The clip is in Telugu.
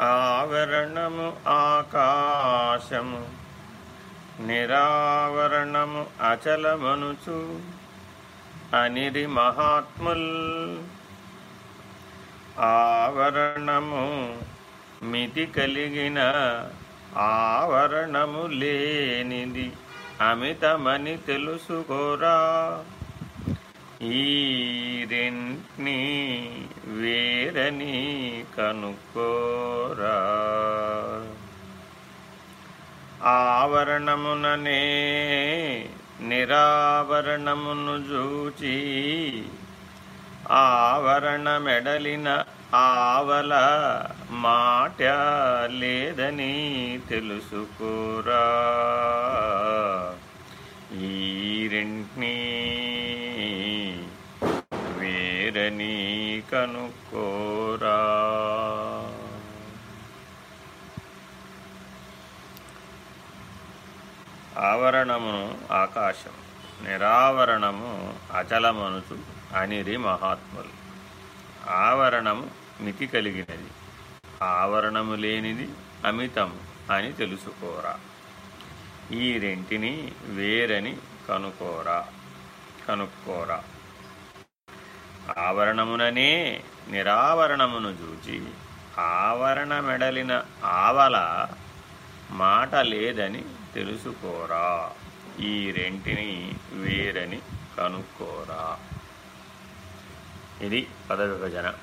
ఆవరణము ఆకాశము నిరావరణము అచలమనుచు అనిరి మహాత్ముల్. ఆవరణము మితి కలిగిన ఆవరణము లేనిది అమితమని తెలుసుకోరా? ఈ రెంట్ని వేరని కనుక్కోరా ఆవరణముననే నిరావరణమును జూచి ఆవరణమెడలిన ఆవల మాట లేదని తెలుసుకోరా. ఈ రెంట్నీ వేరని కనుక్కోరా ఆవరణమును ఆకాశం నిరావరణము అచలమనుచు అనిరి మహాత్ములు. ఆవరణము మితి కలిగినది ఆవరణము లేనిది అమితము అని తెలుసుకోరా. ఈ రెంటిని వేరని కనుకోరా కనుక్కోరా. ఆవరణముననే నిరావరణమును చూచి ఆవరణమెడలిన ఆవల మాట లేదని తెలుసుకోరా. ఈ రెంటిని వేరని కనుక్కోరా. ఇది పదవిభజన